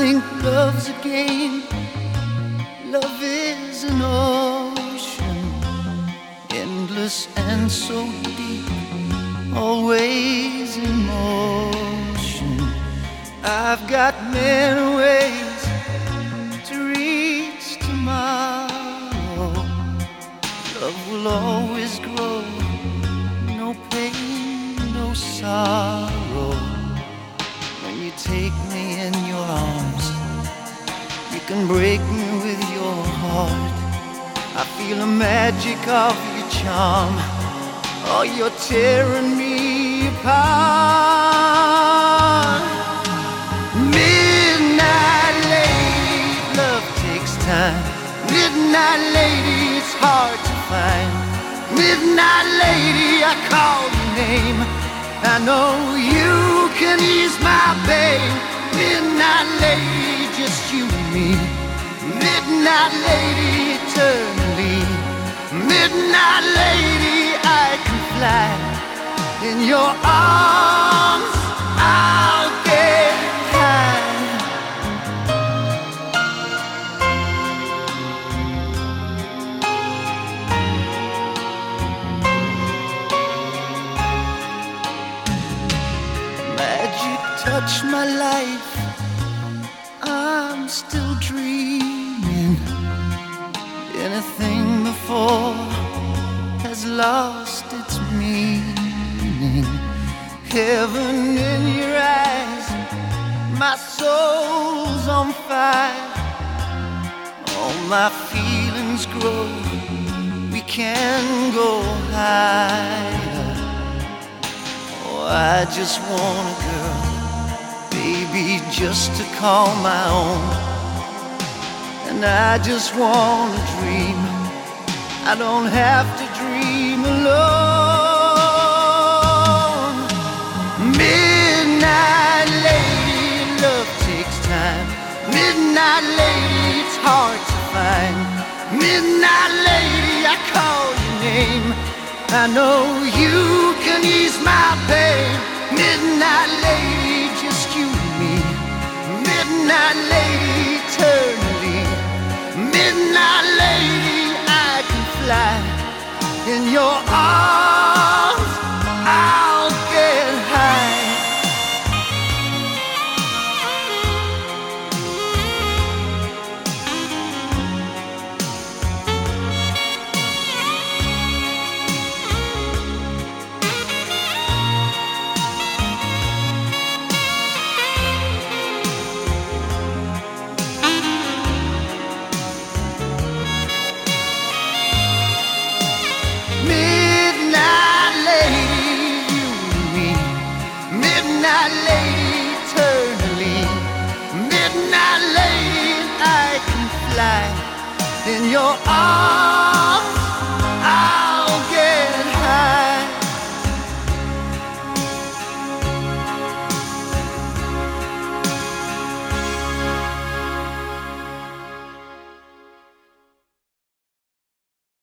think love's a game. Love is an ocean, endless and so deep, always in motion. I've got many ways to reach tomorrow. Love will always grow, no pain, no sorrow. When you take me in your arms, can break me with your heart. I feel the magic of your charm. Oh, you're tearing me apart. Midnight lady, love takes time. Midnight lady, it's hard to find. Midnight lady, I call your name. I know you can ease my pain. Midnight lady, just you me. Midnight lady, eternally. Midnight lady, I can fly in your arms. I'll get high. Magic touch my life. Still dreaming. Anything before has lost its meaning. Heaven in your eyes, my soul's on fire. All my feelings grow. We can go higher. Oh, I just want a girl, baby, just to call my own. And I just want to dream. I don't have to dream alone. Midnight lady, love takes time. Midnight lady, it's hard to find. Midnight lady, I call your name. I know you can ease my pain. Midnight lady, Midnight lady, Midnight eternally. Midnight I can fly in your arms.